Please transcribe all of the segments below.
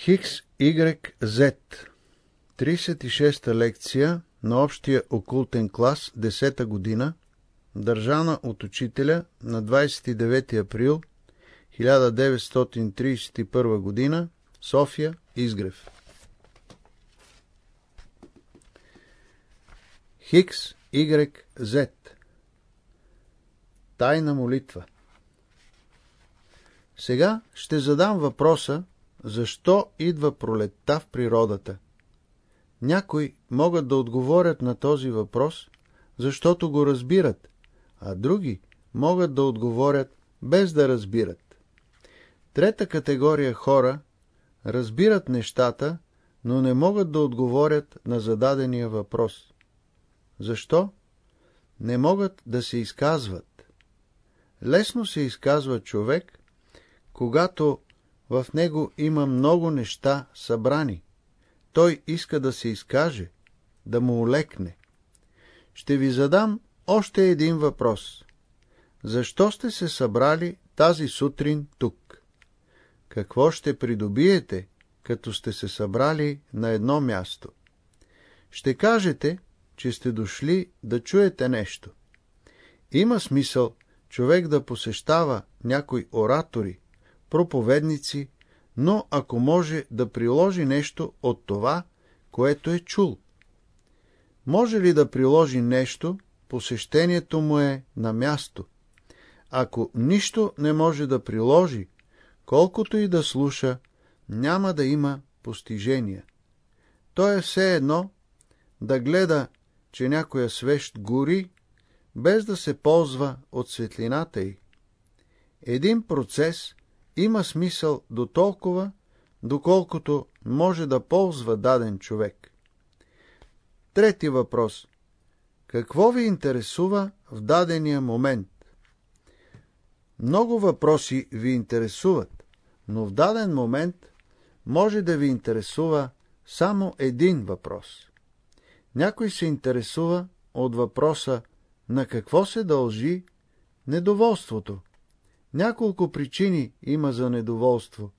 Хикс, Y, Z. 36-та лекция на общия окултен клас, 10-та година, държана от учителя на 29 април 1931 година, София, Изгрев. Хикс, Y, Z. Тайна молитва. Сега ще задам въпроса, защо идва пролетта в природата? Някои могат да отговорят на този въпрос, защото го разбират, а други могат да отговорят без да разбират. Трета категория хора разбират нещата, но не могат да отговорят на зададения въпрос. Защо? Не могат да се изказват. Лесно се изказва човек, когато в него има много неща събрани. Той иска да се изкаже, да му олекне. Ще ви задам още един въпрос. Защо сте се събрали тази сутрин тук? Какво ще придобиете, като сте се събрали на едно място? Ще кажете, че сте дошли да чуете нещо. Има смисъл човек да посещава някои оратори, проповедници, но ако може да приложи нещо от това, което е чул. Може ли да приложи нещо, посещението му е на място. Ако нищо не може да приложи, колкото и да слуша, няма да има постижения. То е все едно да гледа, че някоя свещ гори, без да се ползва от светлината й. Един процес има смисъл до толкова, доколкото може да ползва даден човек. Трети въпрос. Какво ви интересува в дадения момент? Много въпроси ви интересуват, но в даден момент може да ви интересува само един въпрос. Някой се интересува от въпроса на какво се дължи недоволството. Няколко причини има за недоволство.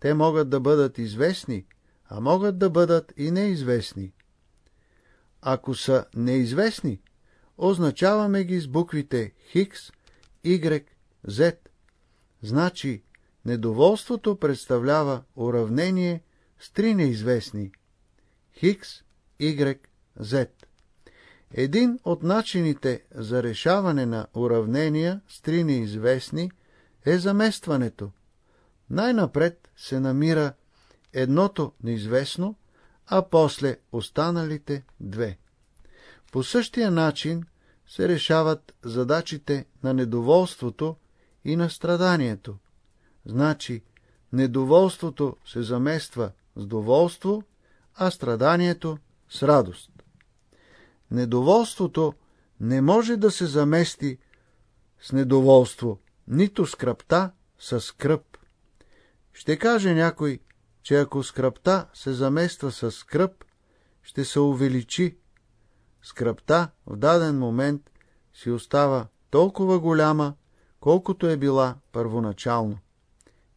Те могат да бъдат известни, а могат да бъдат и неизвестни. Ако са неизвестни, означаваме ги с буквите Хикс, Y, Z. Значи, недоволството представлява уравнение с три неизвестни. Хикс, Y, Z. Един от начините за решаване на уравнения с три неизвестни е заместването. Най-напред се намира едното неизвестно, а после останалите две. По същия начин се решават задачите на недоволството и на страданието. Значи, недоволството се замества с доволство, а страданието с радост. Недоволството не може да се замести с недоволство, нито скръпта с скръп. Ще каже някой, че ако скръпта се замества с скръп, ще се увеличи. Скръпта в даден момент си остава толкова голяма, колкото е била първоначално.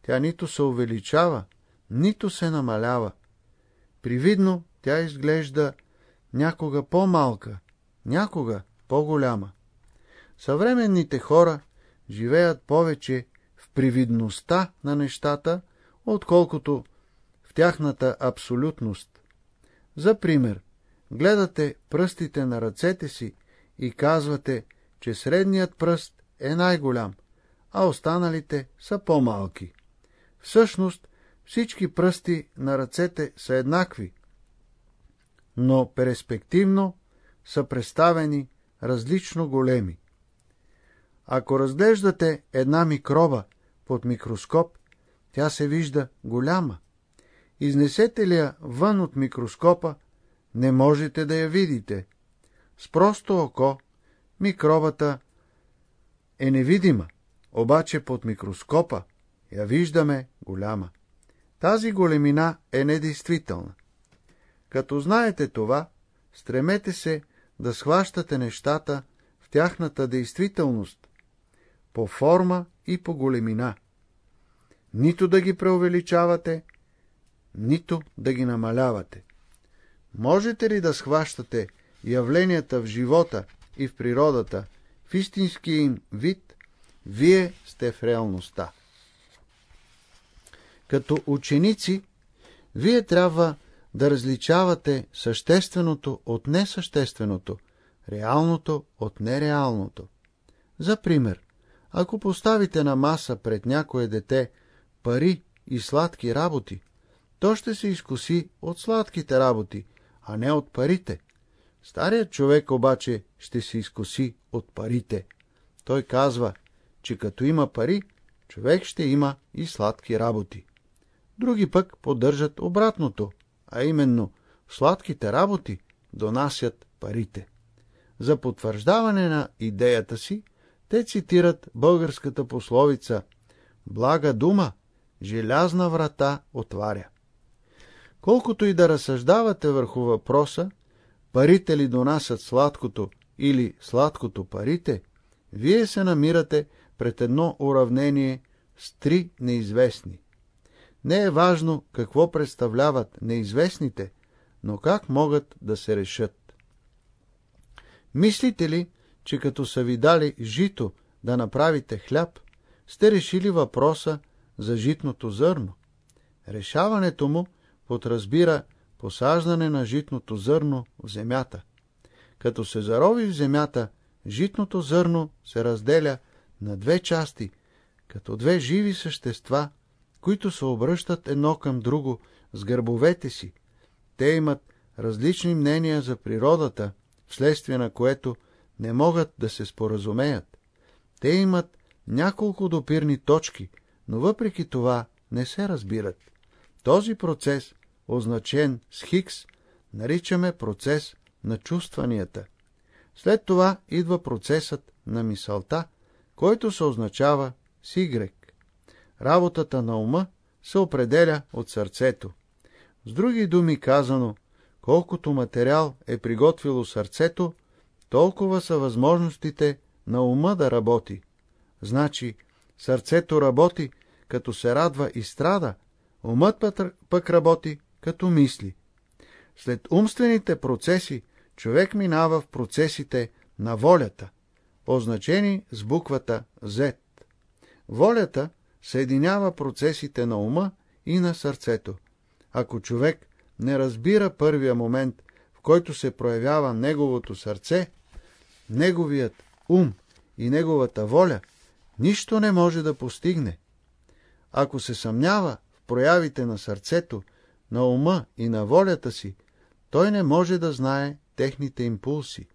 Тя нито се увеличава, нито се намалява. Привидно тя изглежда някога по-малка, някога по-голяма. Съвременните хора живеят повече в привидността на нещата, отколкото в тяхната абсолютност. За пример, гледате пръстите на ръцете си и казвате, че средният пръст е най-голям, а останалите са по-малки. Всъщност, всички пръсти на ръцете са еднакви, но перспективно са представени различно големи. Ако разглеждате една микроба под микроскоп, тя се вижда голяма. Изнесете ли я вън от микроскопа, не можете да я видите. С просто око микробата е невидима, обаче под микроскопа я виждаме голяма. Тази големина е недействителна. Като знаете това, стремете се да схващате нещата в тяхната действителност, по форма и по големина. Нито да ги преувеличавате, нито да ги намалявате. Можете ли да схващате явленията в живота и в природата в истинския им вид, вие сте в реалността. Като ученици, вие трябва да различавате същественото от несъщественото, реалното от нереалното. За пример, ако поставите на маса пред някое дете пари и сладки работи, то ще се изкуси от сладките работи, а не от парите. Старият човек обаче ще се изкуси от парите. Той казва, че като има пари, човек ще има и сладки работи. Други пък поддържат обратното, а именно сладките работи донасят парите. За потвърждаване на идеята си, те цитират българската пословица «Блага дума, желязна врата отваря». Колкото и да разсъждавате върху въпроса, парите ли донасят сладкото или сладкото парите, вие се намирате пред едно уравнение с три неизвестни. Не е важно какво представляват неизвестните, но как могат да се решат. Мислите ли, че като са ви дали жито да направите хляб, сте решили въпроса за житното зърно? Решаването му подразбира посаждане на житното зърно в земята. Като се зарови в земята, житното зърно се разделя на две части, като две живи същества, които се обръщат едно към друго с гърбовете си. Те имат различни мнения за природата, вследствие на което не могат да се споразумеят. Те имат няколко допирни точки, но въпреки това не се разбират. Този процес означен с Хикс, наричаме процес на чувстванията. След това идва процесът на мисълта, който се означава с Y. Работата на ума се определя от сърцето. С други думи казано, колкото материал е приготвило сърцето, толкова са възможностите на ума да работи. Значи, сърцето работи, като се радва и страда, умът пък работи, като мисли. След умствените процеси, човек минава в процесите на волята, означени с буквата Z. Волята съединява процесите на ума и на сърцето. Ако човек не разбира първия момент, в който се проявява неговото сърце, неговият ум и неговата воля, нищо не може да постигне. Ако се съмнява в проявите на сърцето на ума и на волята си, той не може да знае техните импулси.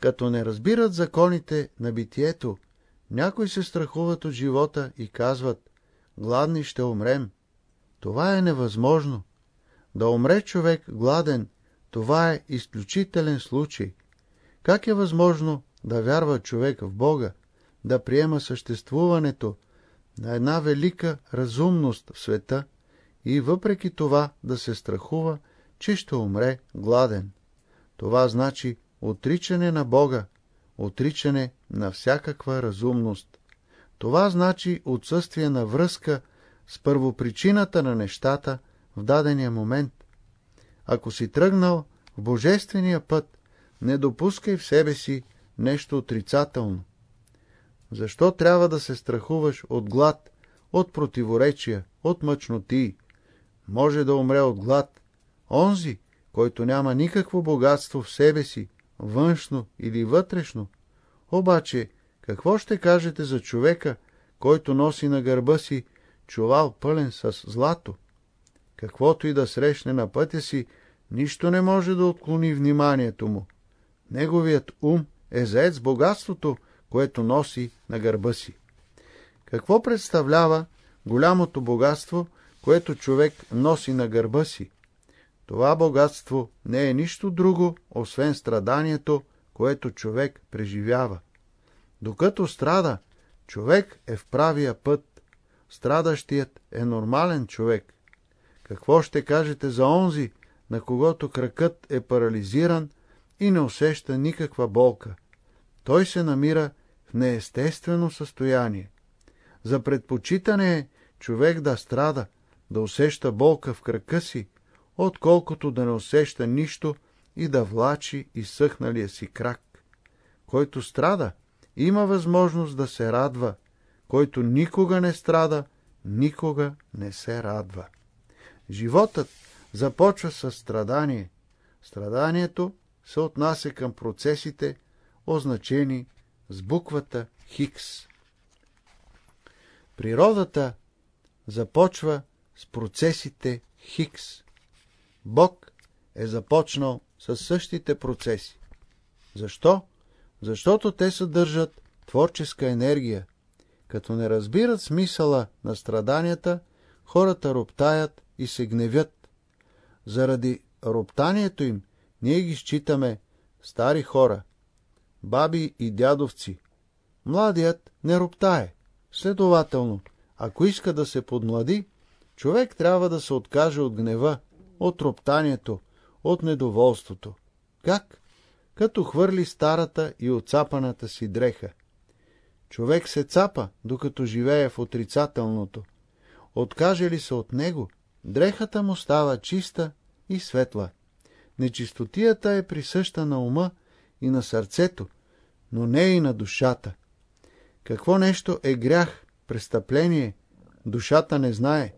Като не разбират законите на битието, някои се страхуват от живота и казват, гладни ще умрем. Това е невъзможно. Да умре човек гладен, това е изключителен случай. Как е възможно да вярва човек в Бога, да приема съществуването на една велика разумност в света и въпреки това да се страхува, че ще умре гладен. Това значи отричане на Бога, отричане на всякаква разумност. Това значи отсъствие на връзка с първопричината на нещата в дадения момент. Ако си тръгнал в божествения път, не допускай в себе си нещо отрицателно. Защо трябва да се страхуваш от глад, от противоречия, от мъчноти? Може да умре от глад. Онзи, който няма никакво богатство в себе си, външно или вътрешно. Обаче, какво ще кажете за човека, който носи на гърба си чувал пълен с злато? Каквото и да срещне на пътя си, нищо не може да отклони вниманието му. Неговият ум е заед с богатството, което носи на гърба си. Какво представлява голямото богатство, което човек носи на гърба си? Това богатство не е нищо друго, освен страданието, което човек преживява. Докато страда, човек е в правия път. Страдащият е нормален човек. Какво ще кажете за онзи, на когото кракът е парализиран и не усеща никаква болка? Той се намира в неестествено състояние. За предпочитане е човек да страда, да усеща болка в крака си, отколкото да не усеща нищо и да влачи изсъхналия си крак. Който страда, има възможност да се радва, който никога не страда, никога не се радва. Животът започва с страдание. Страданието се отнася към процесите, означени с буквата Хикс. Природата започва с процесите Хикс. Бог е започнал с същите процеси. Защо? Защото те съдържат творческа енергия. Като не разбират смисъла на страданията, хората роптаят и се гневят. Заради роптанието им ние ги считаме стари хора, баби и дядовци. Младият не роптае. Следователно, ако иска да се подмлади, човек трябва да се откаже от гнева, от роптанието, от недоволството. Как? Като хвърли старата и отцапаната си дреха. Човек се цапа, докато живее в отрицателното. Откаже ли се от него, дрехата му става чиста и светла. Нечистотията е присъща на ума и на сърцето, но не и на душата. Какво нещо е грях, престъпление, душата не знае.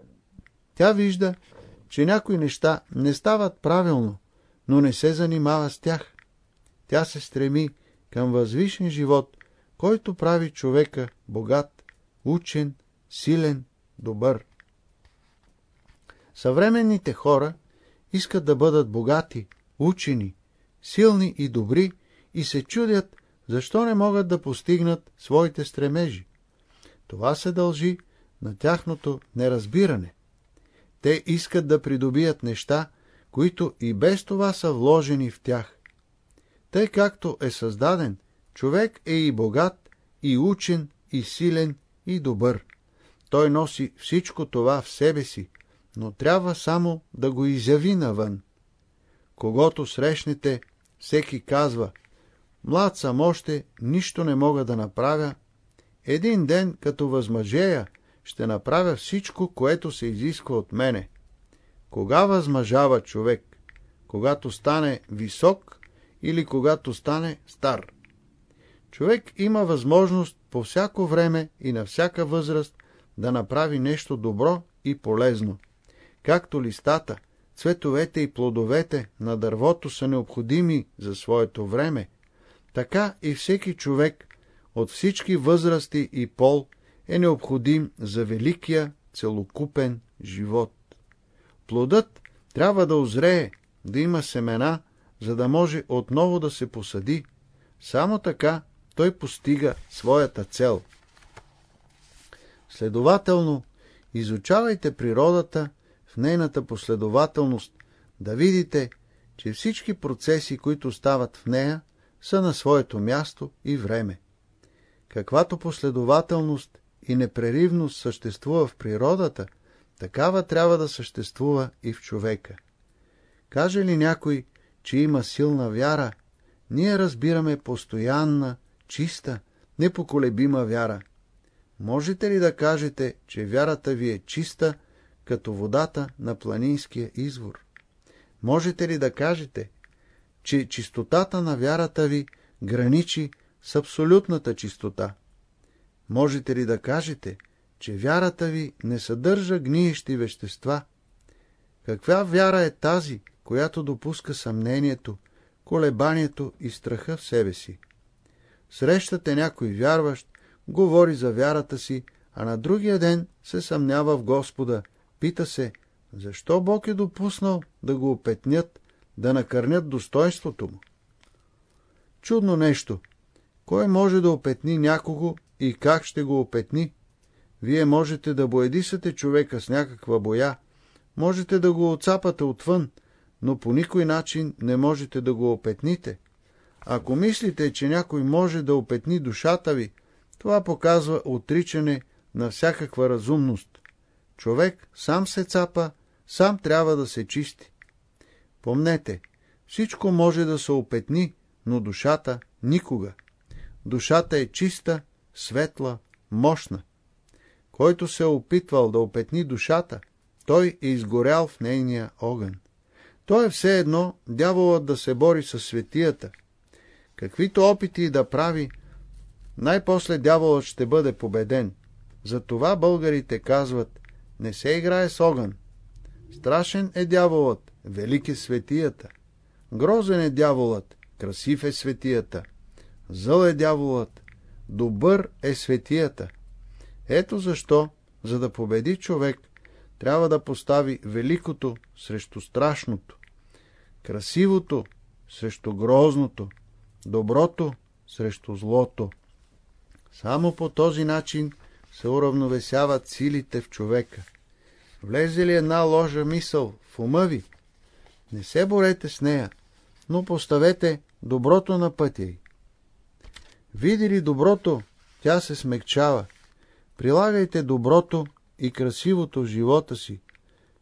Тя вижда, че някои неща не стават правилно, но не се занимава с тях. Тя се стреми към възвишен живот, който прави човека богат, учен, силен, добър. Съвременните хора искат да бъдат богати, учени, силни и добри и се чудят, защо не могат да постигнат своите стремежи. Това се дължи на тяхното неразбиране. Те искат да придобият неща, които и без това са вложени в тях. Тъй както е създаден, човек е и богат, и учен, и силен, и добър. Той носи всичко това в себе си, но трябва само да го изяви навън. Когато срещнете, всеки казва, млад съм още, нищо не мога да направя. Един ден, като възмъжея, ще направя всичко, което се изисква от мене. Кога възмъжава човек? Когато стане висок или когато стане стар? Човек има възможност по всяко време и на всяка възраст да направи нещо добро и полезно. Както листата, цветовете и плодовете на дървото са необходими за своето време, така и всеки човек от всички възрасти и пол е необходим за великия целокупен живот. Плодът трябва да озрее, да има семена, за да може отново да се посади. Само така той постига своята цел. Следователно, изучавайте природата нейната последователност, да видите, че всички процеси, които стават в нея, са на своето място и време. Каквато последователност и непреривност съществува в природата, такава трябва да съществува и в човека. Каже ли някой, че има силна вяра, ние разбираме постоянна, чиста, непоколебима вяра. Можете ли да кажете, че вярата ви е чиста, като водата на планинския извор? Можете ли да кажете, че чистотата на вярата ви граничи с абсолютната чистота? Можете ли да кажете, че вярата ви не съдържа гниещи вещества? Каква вяра е тази, която допуска съмнението, колебанието и страха в себе си? Срещате някой вярващ, говори за вярата си, а на другия ден се съмнява в Господа. Пита се, защо Бог е допуснал да го опетнят, да накърнят достоинството му? Чудно нещо. Кой може да опетни някого и как ще го опетни? Вие можете да боедисате човека с някаква боя, можете да го отцапате отвън, но по никой начин не можете да го опетните. Ако мислите, че някой може да опетни душата ви, това показва отричане на всякаква разумност. Човек сам се цапа, сам трябва да се чисти. Помнете, всичко може да се опетни, но душата никога. Душата е чиста, светла, мощна. Който се е опитвал да опетни душата, той е изгорял в нейния огън. То е все едно дяволът да се бори с светията. Каквито опити да прави, най-после дяволът ще бъде победен. Затова българите казват, не се играе с огън. Страшен е дяволът, велик е светията. Грозен е дяволът, красив е светията. Зъл е дяволът, добър е светията. Ето защо, за да победи човек, трябва да постави великото срещу страшното, красивото срещу грозното, доброто срещу злото. Само по този начин се уравновесяват силите в човека. Влезе ли една ложа мисъл в ума ви? Не се борете с нея, но поставете доброто на пътя й. Види ли доброто, тя се смекчава. Прилагайте доброто и красивото в живота си,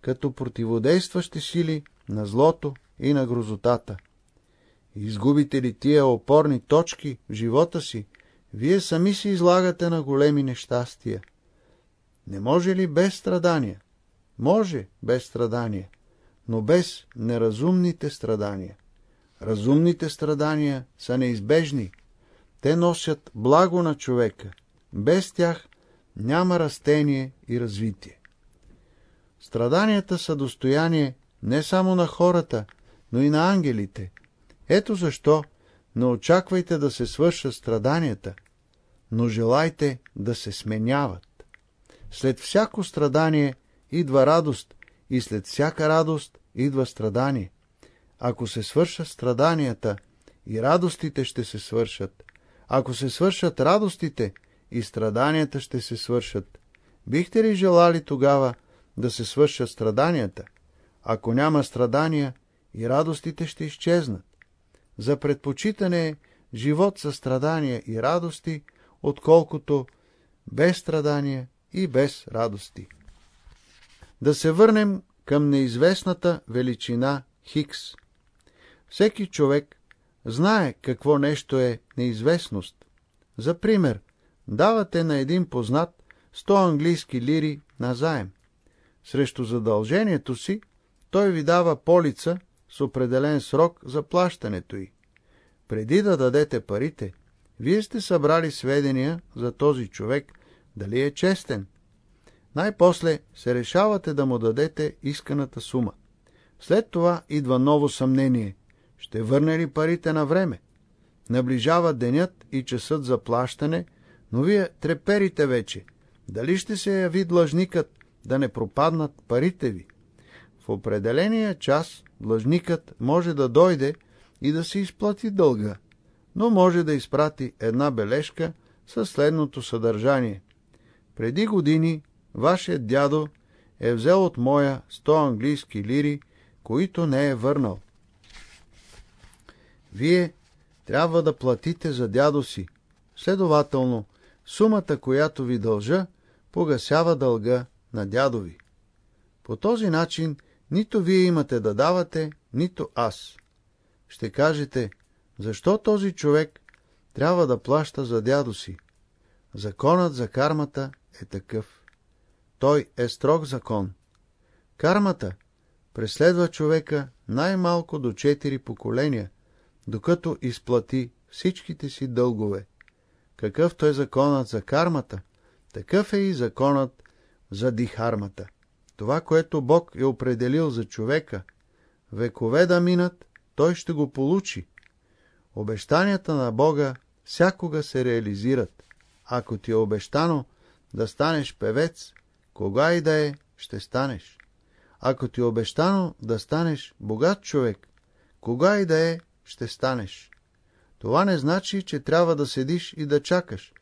като противодействащи сили на злото и на грозотата. Изгубите ли тия опорни точки в живота си, вие сами си излагате на големи нещастия. Не може ли без страдания? Може без страдания, но без неразумните страдания. Разумните страдания са неизбежни. Те носят благо на човека. Без тях няма растение и развитие. Страданията са достояние не само на хората, но и на ангелите. Ето защо не очаквайте да се свършат страданията, но желайте да се сменяват. След всяко страдание идва радост и след всяка радост идва страдание. Ако се свършат страданията, и радостите ще се свършат. Ако се свършат радостите, и страданията ще се свършат. Бихте ли желали тогава да се свършат страданията? Ако няма страдания, и радостите ще изчезнат. За предпочитане живот със страдания и радости, отколкото без страдания и без радости. Да се върнем към неизвестната величина Хикс. Всеки човек знае какво нещо е неизвестност. За пример, давате на един познат 100 английски лири на заем. Срещу задължението си той ви дава полица с определен срок за плащането й. Преди да дадете парите, вие сте събрали сведения за този човек, дали е честен. Най-после се решавате да му дадете исканата сума. След това идва ново съмнение. Ще върне ли парите на време? Наближава денят и часът за плащане, но вие треперите вече. Дали ще се яви длъжникът да не пропаднат парите ви? В определения час длъжникът може да дойде и да се изплати дълга, но може да изпрати една бележка със следното съдържание. Преди години вашият дядо е взел от моя 100 английски лири, които не е върнал. Вие трябва да платите за дядо си. Следователно, сумата, която ви дължа, погасява дълга на дядо ви. По този начин нито вие имате да давате, нито аз. Ще кажете, защо този човек трябва да плаща за дядо си? Законът за кармата е такъв. Той е строг закон. Кармата преследва човека най-малко до четири поколения, докато изплати всичките си дългове. Какъвто е законът за кармата, такъв е и законът за дихармата. Това, което Бог е определил за човека, векове да минат, той ще го получи. Обещанията на Бога всякога се реализират. Ако ти е обещано да станеш певец, кога и да е, ще станеш. Ако ти е обещано да станеш богат човек, кога и да е, ще станеш. Това не значи, че трябва да седиш и да чакаш.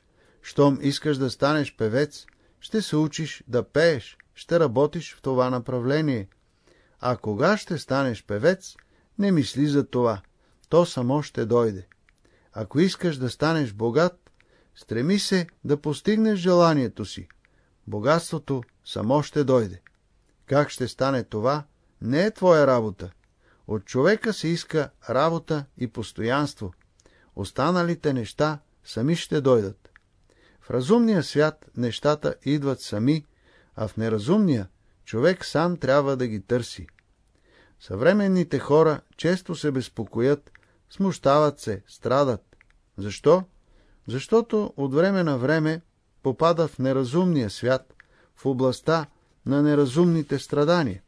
Щом искаш да станеш певец, ще се учиш да пееш, ще работиш в това направление. А кога ще станеш певец, не мисли за това. То само ще дойде. Ако искаш да станеш богат, стреми се да постигнеш желанието си. Богатството само ще дойде. Как ще стане това, не е твоя работа. От човека се иска работа и постоянство. Останалите неща сами ще дойдат. В разумния свят нещата идват сами, а в неразумния човек сам трябва да ги търси. Съвременните хора често се безпокоят, смущават се, страдат. Защо? Защото от време на време попада в неразумния свят, в областта на неразумните страдания.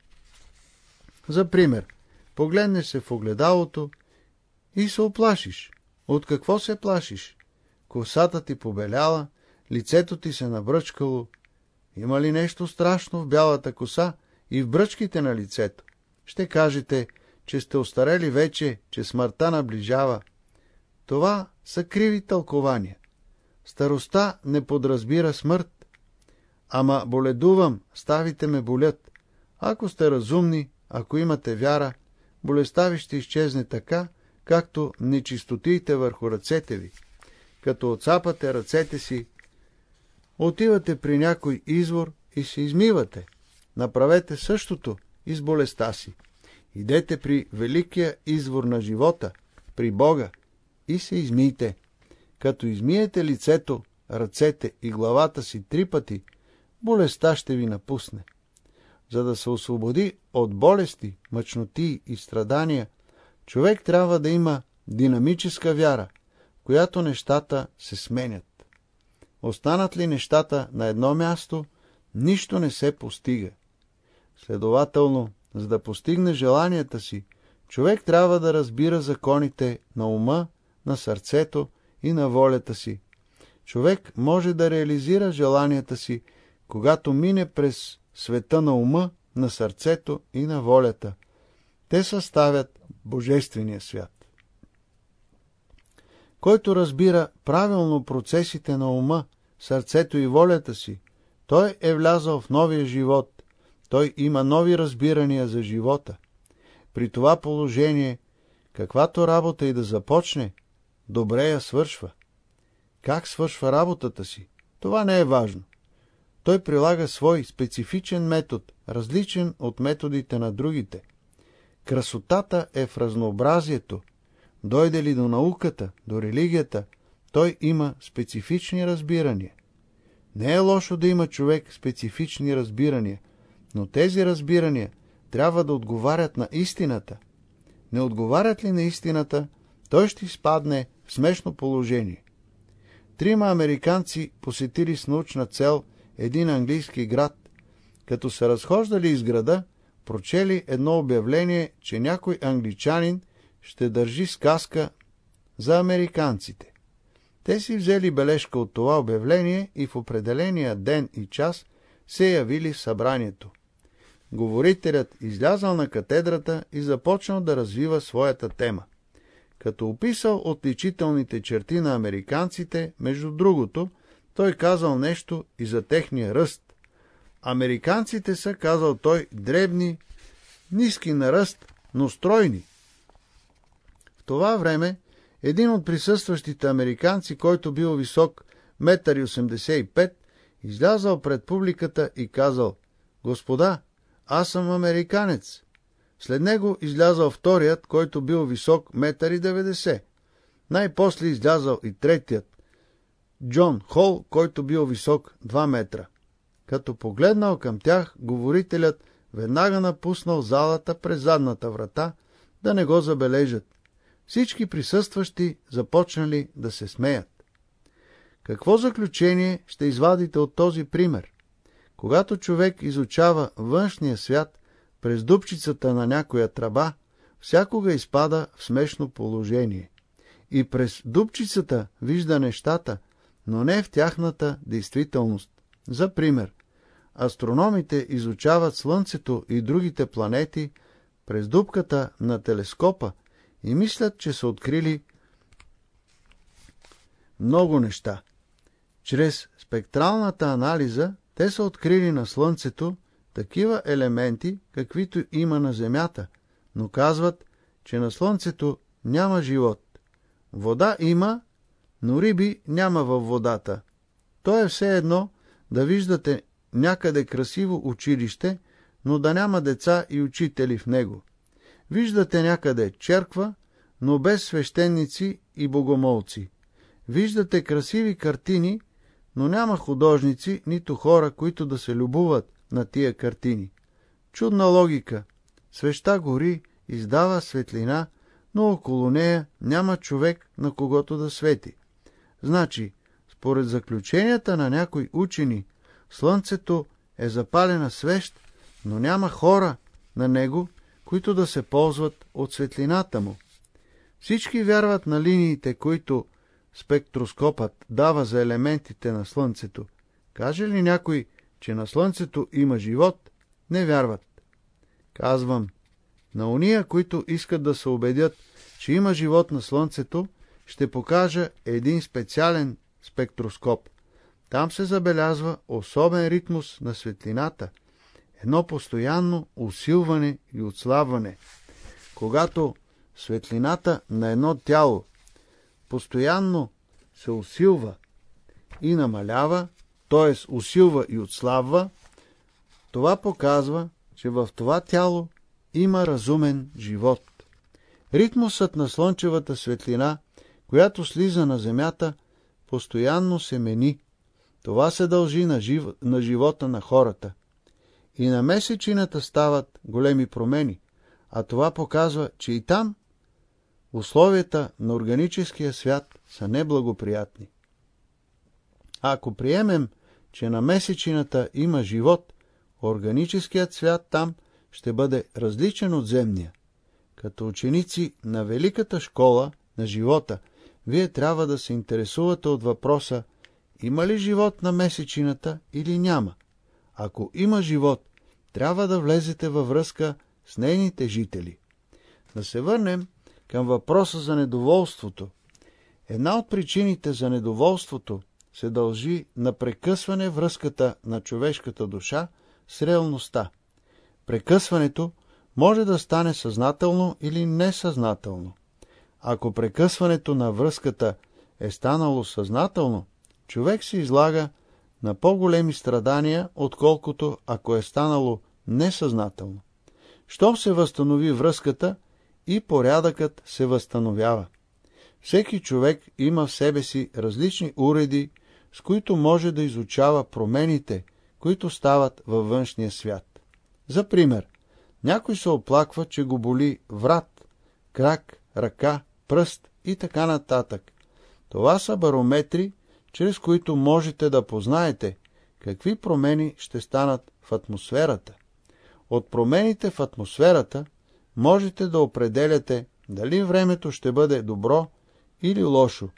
За пример, погледнеш се в огледалото и се оплашиш. От какво се плашиш? Косата ти побеляла, лицето ти се набръчкало. Има ли нещо страшно в бялата коса и в бръчките на лицето? Ще кажете, че сте остарели вече, че смъртта наближава. Това са криви тълкования. Староста не подразбира смърт. Ама боледувам, ставите ме болят. Ако сте разумни, ако имате вяра, болестта ви ще изчезне така, както нечистотиите върху ръцете ви. Като отцапате ръцете си, отивате при някой извор и се измивате. Направете същото и с болестта си. Идете при великия извор на живота, при Бога, и се измийте. Като измиете лицето, ръцете и главата си три пъти, болестта ще ви напусне. За да се освободи от болести, мъчноти и страдания, човек трябва да има динамическа вяра, която нещата се сменят. Останат ли нещата на едно място, нищо не се постига. Следователно, за да постигне желанията си, човек трябва да разбира законите на ума, на сърцето и на волята си. Човек може да реализира желанията си, когато мине през света на ума, на сърцето и на волята. Те съставят Божествения свят. Който разбира правилно процесите на ума, сърцето и волята си, той е влязъл в новия живот, той има нови разбирания за живота. При това положение, каквато работа и да започне, добре я свършва. Как свършва работата си? Това не е важно. Той прилага свой специфичен метод, различен от методите на другите. Красотата е в разнообразието. Дойде ли до науката, до религията, той има специфични разбирания. Не е лошо да има човек специфични разбирания, но тези разбирания трябва да отговарят на истината. Не отговарят ли на истината, той ще изпадне в смешно положение. Трима американци посетили с научна цел един английски град. Като се разхождали из града, прочели едно обявление, че някой англичанин ще държи сказка за американците. Те си взели бележка от това обявление и в определения ден и час се явили в събранието. Говорителят излязал на катедрата и започнал да развива своята тема. Като описал отличителните черти на американците, между другото, той казал нещо и за техния ръст. Американците са, казал той, дребни, ниски на ръст, но стройни. В това време един от присъстващите американци, който бил висок 1,85 м, излязал пред публиката и казал, Господа, аз съм американец. След него излязал вторият, който бил висок 1,90 м. Най-после излязал и третият, Джон Хол, който бил висок 2 метра. Като погледнал към тях, говорителят веднага напуснал залата през задната врата, да не го забележат. Всички присъстващи започнали да се смеят. Какво заключение ще извадите от този пример? Когато човек изучава външния свят през дупчицата на някоя тръба, всякога изпада в смешно положение. И през дупчицата вижда нещата, но не в тяхната действителност. За пример, астрономите изучават Слънцето и другите планети през дупката на телескопа и мислят, че са открили много неща. Чрез спектралната анализа те са открили на Слънцето такива елементи, каквито има на Земята, но казват, че на Слънцето няма живот. Вода има, но риби няма във водата. То е все едно да виждате някъде красиво училище, но да няма деца и учители в него. Виждате някъде черква, но без свещеници и богомолци. Виждате красиви картини, но няма художници, нито хора, които да се любуват на тия картини. Чудна логика. Свеща гори, издава светлина, но около нея няма човек, на когото да свети. Значи, според заключенията на някои учени, Слънцето е запалена свещ, но няма хора на него, които да се ползват от светлината му. Всички вярват на линиите, които спектроскопът дава за елементите на Слънцето. Каже ли някой, че на Слънцето има живот, не вярват. Казвам, на уния, които искат да се убедят, че има живот на Слънцето, ще покажа един специален спектроскоп. Там се забелязва особен ритмус на светлината, едно постоянно усилване и отслабване. Когато светлината на едно тяло постоянно се усилва и намалява, т.е. усилва и отслабва, това показва, че в това тяло има разумен живот. Ритмусът на слънчевата светлина, която слиза на земята, постоянно се мени. Това се дължи на, жив... на живота на хората. И на месечината стават големи промени, а това показва, че и там условията на органическия свят са неблагоприятни. А ако приемем, че на месечината има живот, органическият свят там ще бъде различен от земния. Като ученици на Великата школа на живота, вие трябва да се интересувате от въпроса има ли живот на месечината или няма. Ако има живот, трябва да влезете във връзка с нейните жители. Да се върнем към въпроса за недоволството. Една от причините за недоволството се дължи на прекъсване връзката на човешката душа с реалността. Прекъсването може да стане съзнателно или несъзнателно. Ако прекъсването на връзката е станало съзнателно, човек се излага на по-големи страдания, отколкото ако е станало несъзнателно. Щом се възстанови връзката и порядъкът се възстановява. Всеки човек има в себе си различни уреди, с които може да изучава промените, които стават във външния свят. За пример, някой се оплаква, че го боли врат, крак, ръка, пръст и така нататък. Това са барометри, чрез които можете да познаете какви промени ще станат в атмосферата. От промените в атмосферата можете да определяте дали времето ще бъде добро или лошо.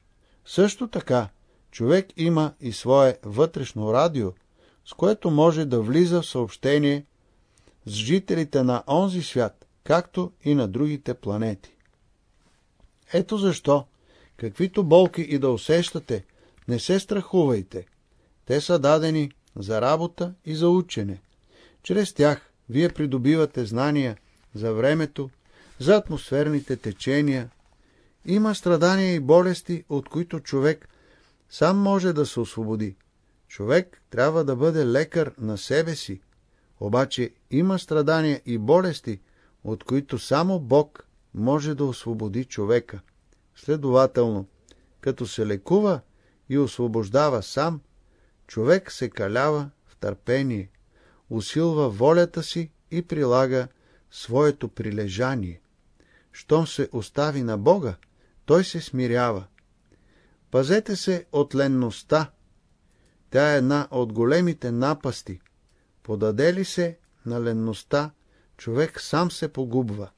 Също така, човек има и свое вътрешно радио, с което може да влиза в съобщение с жителите на онзи свят, както и на другите планети. Ето защо, каквито болки и да усещате, не се страхувайте. Те са дадени за работа и за учене. Чрез тях вие придобивате знания за времето, за атмосферните течения. Има страдания и болести, от които човек сам може да се освободи. Човек трябва да бъде лекар на себе си, обаче има страдания и болести, от които само Бог може да освободи човека. Следователно, като се лекува и освобождава сам, човек се калява в търпение, усилва волята си и прилага своето прилежание. Щом се остави на Бога, той се смирява. Пазете се от ленността. Тя е една от големите напасти. Подаде ли се на ленността, човек сам се погубва.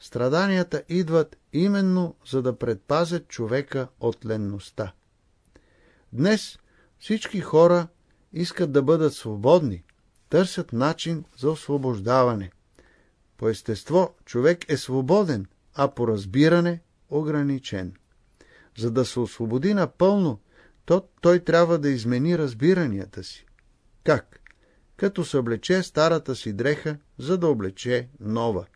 Страданията идват именно за да предпазят човека от ленността. Днес всички хора искат да бъдат свободни, търсят начин за освобождаване. По естество човек е свободен, а по разбиране ограничен. За да се освободи напълно, то той трябва да измени разбиранията си. Как? Като се облече старата си дреха, за да облече нова.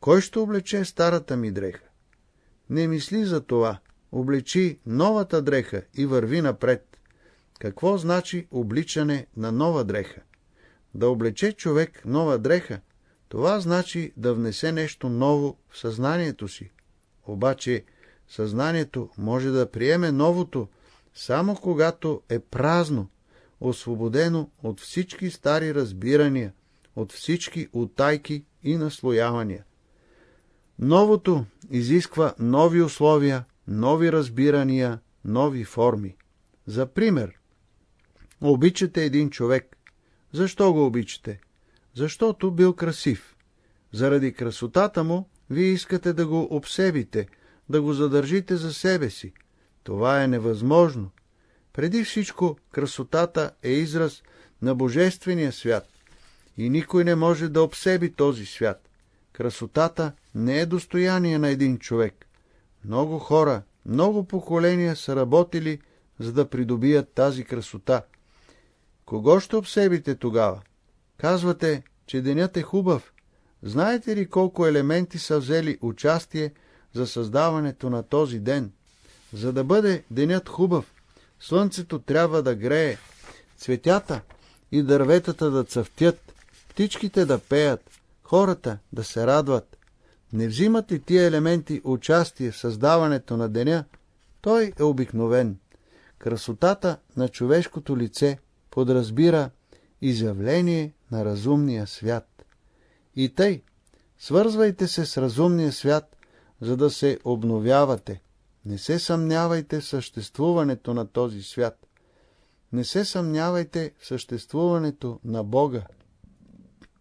Кой ще облече старата ми дреха? Не мисли за това. Облечи новата дреха и върви напред. Какво значи обличане на нова дреха? Да облече човек нова дреха, това значи да внесе нещо ново в съзнанието си. Обаче съзнанието може да приеме новото, само когато е празно, освободено от всички стари разбирания, от всички утайки и наслоявания. Новото изисква нови условия, нови разбирания, нови форми. За пример, обичате един човек. Защо го обичате? Защото бил красив. Заради красотата му, вие искате да го обсебите, да го задържите за себе си. Това е невъзможно. Преди всичко, красотата е израз на Божествения свят и никой не може да обсеби този свят. Красотата не е достояние на един човек. Много хора, много поколения са работили, за да придобият тази красота. Кого ще обсебите тогава? Казвате, че денят е хубав. Знаете ли колко елементи са взели участие за създаването на този ден? За да бъде денят хубав, слънцето трябва да грее, цветята и дърветата да цъфтят, птичките да пеят, хората да се радват. Не взимат ли тия елементи участие в създаването на деня, той е обикновен. Красотата на човешкото лице подразбира изявление на разумния свят. И тъй, свързвайте се с разумния свят, за да се обновявате. Не се съмнявайте в съществуването на този свят. Не се съмнявайте в съществуването на Бога,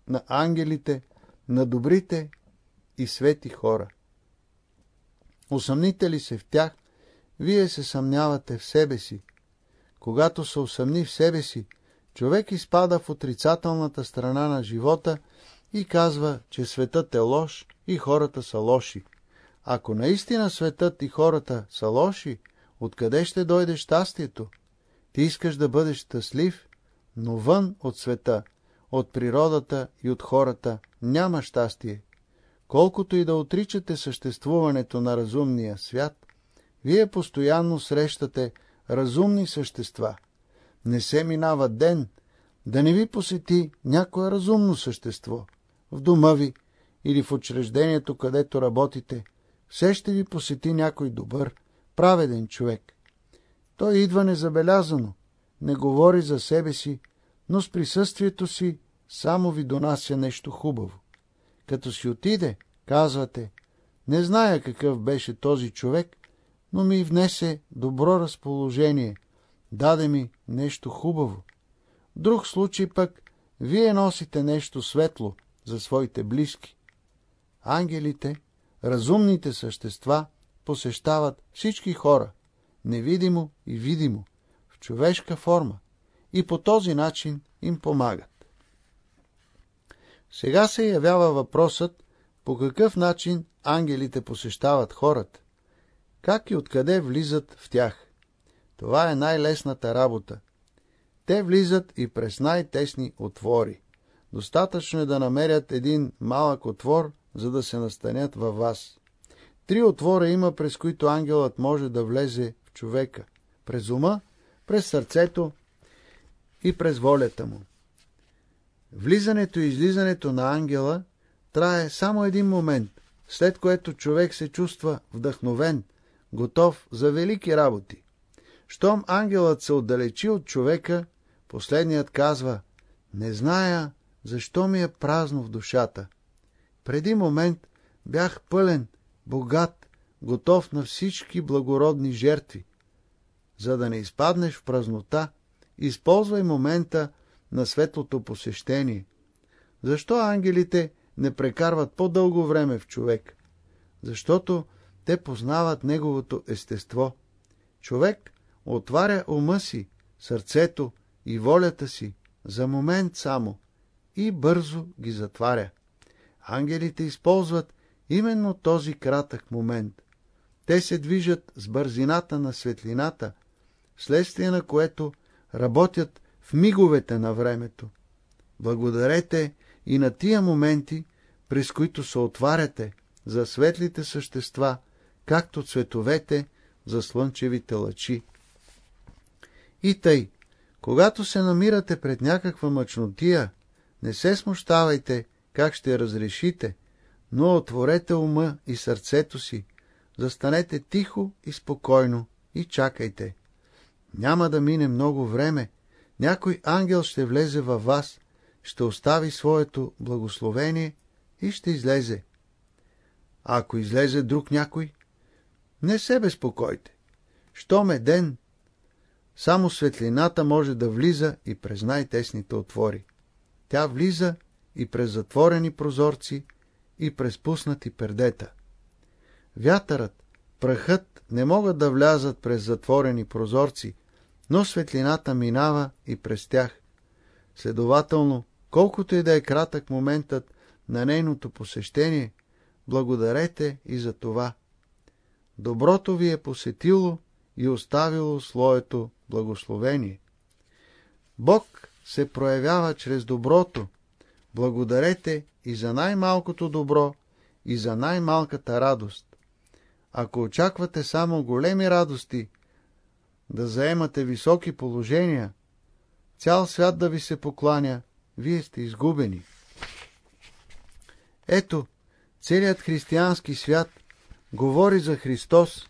на ангелите, на добрите и свети хора. Усъмните ли се в тях, вие се съмнявате в себе си. Когато се усъмни в себе си, човек изпада в отрицателната страна на живота и казва, че светът е лош и хората са лоши. Ако наистина светът и хората са лоши, откъде ще дойде щастието? Ти искаш да бъдеш щастлив, но вън от света, от природата и от хората няма щастие. Колкото и да отричате съществуването на разумния свят, вие постоянно срещате разумни същества. Не се минава ден, да не ви посети някое разумно същество. В дома ви или в учреждението, където работите, все ще ви посети някой добър, праведен човек. Той идва незабелязано, не говори за себе си, но с присъствието си само ви донася нещо хубаво. Като си отиде, казвате, не зная какъв беше този човек, но ми внесе добро разположение, даде ми нещо хубаво. В друг случай пък, вие носите нещо светло за своите близки. Ангелите, разумните същества, посещават всички хора, невидимо и видимо, в човешка форма, и по този начин им помагат. Сега се явява въпросът, по какъв начин ангелите посещават хората, как и откъде влизат в тях. Това е най-лесната работа. Те влизат и през най-тесни отвори. Достатъчно е да намерят един малък отвор, за да се настанят във вас. Три отвора има, през които ангелът може да влезе в човека. През ума, през сърцето и през волята му. Влизането и излизането на ангела трае само един момент, след което човек се чувства вдъхновен, готов за велики работи. Щом ангелът се отдалечи от човека, последният казва, не зная защо ми е празно в душата. Преди момент бях пълен, богат, готов на всички благородни жертви. За да не изпаднеш в празнота, използвай момента на светлото посещение. Защо ангелите не прекарват по-дълго време в човек? Защото те познават неговото естество. Човек отваря ума си, сърцето и волята си за момент само и бързо ги затваря. Ангелите използват именно този кратък момент. Те се движат с бързината на светлината, вследствие на което работят в миговете на времето. Благодарете и на тия моменти, през които се отваряте за светлите същества, както цветовете за слънчевите лъчи. И тъй, когато се намирате пред някаква мъчнотия, не се смущавайте как ще разрешите, но отворете ума и сърцето си, застанете тихо и спокойно и чакайте. Няма да мине много време, някой ангел ще влезе във вас, ще остави своето благословение и ще излезе. А ако излезе друг някой, не се безпокойте. Щом е ден, само светлината може да влиза и през най-тесните отвори. Тя влиза и през затворени прозорци, и през пуснати пердета. Вятърът, прахът не могат да влязат през затворени прозорци, но светлината минава и през тях. Следователно, колкото и да е кратък моментът на нейното посещение, благодарете и за това. Доброто ви е посетило и оставило слоето благословение. Бог се проявява чрез доброто. Благодарете и за най-малкото добро, и за най-малката радост. Ако очаквате само големи радости, да заемате високи положения, цял свят да ви се покланя, вие сте изгубени. Ето, целият християнски свят говори за Христос,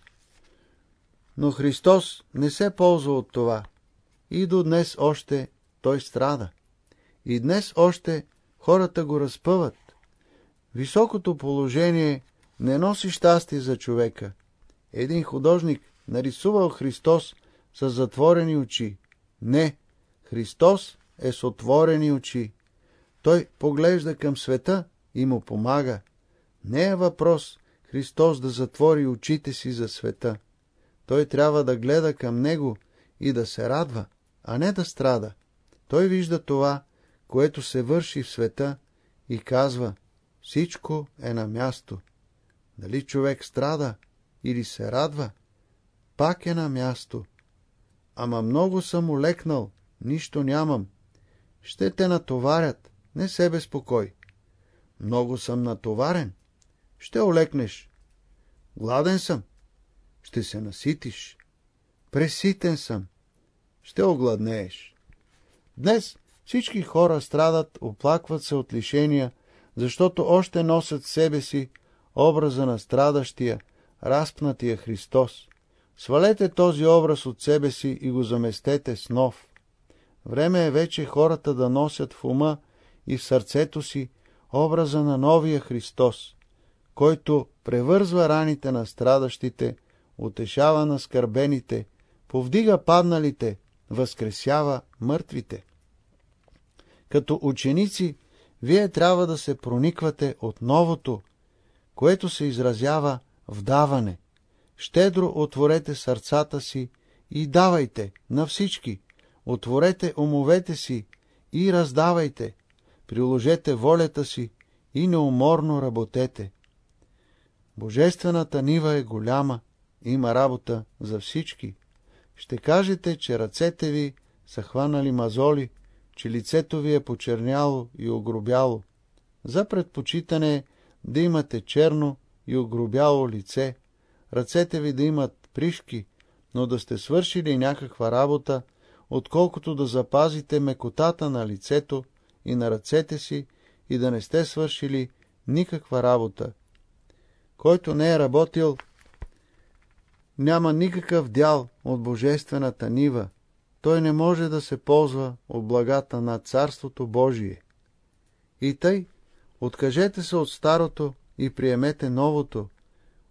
но Христос не се ползва от това. И до днес още той страда. И днес още хората го разпъват. Високото положение не носи щастие за човека. Един художник нарисувал Христос с затворени очи. Не, Христос е с отворени очи. Той поглежда към света и му помага. Не е въпрос Христос да затвори очите си за света. Той трябва да гледа към Него и да се радва, а не да страда. Той вижда това, което се върши в света и казва, всичко е на място. Дали човек страда или се радва, пак е на място. Ама много съм олекнал, нищо нямам. Ще те натоварят, не се безпокой. Много съм натоварен, ще олекнеш. Гладен съм, ще се наситиш. Преситен съм, ще огладнееш. Днес всички хора страдат, оплакват се от лишения, защото още носят себе си образа на страдащия, разпнатия Христос. Свалете този образ от себе си и го заместете с нов. Време е вече хората да носят в ума и в сърцето си образа на новия Христос, който превързва раните на страдащите, утешава на скърбените, повдига падналите, възкресява мъртвите. Като ученици, вие трябва да се прониквате от новото, което се изразява в даване. Щедро отворете сърцата си и давайте на всички. Отворете умовете си и раздавайте. Приложете волята си и неуморно работете. Божествената нива е голяма, има работа за всички. Ще кажете, че ръцете ви са хванали мазоли, че лицето ви е почерняло и огробяло. За предпочитане да имате черно и огробяло лице, ръцете ви да имат пришки, но да сте свършили някаква работа, отколкото да запазите мекотата на лицето и на ръцете си и да не сте свършили никаква работа. Който не е работил, няма никакъв дял от божествената нива, той не може да се ползва от благата на Царството Божие. И тъй, откажете се от старото и приемете новото,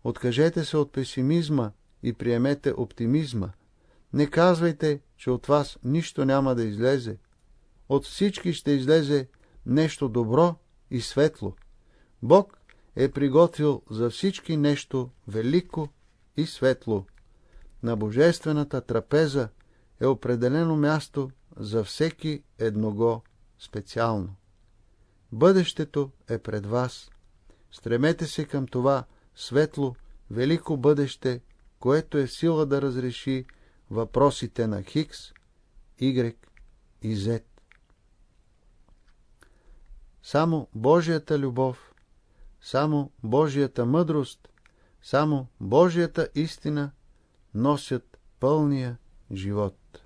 откажете се от песимизма и приемете оптимизма. Не казвайте, че от вас нищо няма да излезе. От всички ще излезе нещо добро и светло. Бог е приготвил за всички нещо велико и светло. На божествената трапеза е определено място за всеки едного специално. Бъдещето е пред вас. Стремете се към това светло, велико бъдеще, което е сила да разреши въпросите на Хикс, Y и Z. Само Божията любов, само Божията мъдрост, само Божията истина носят пълния живот.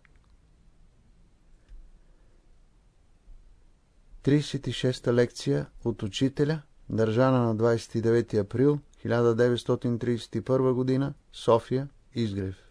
36-та лекция от учителя, държана на 29 април 1931 г. София, Изгрев.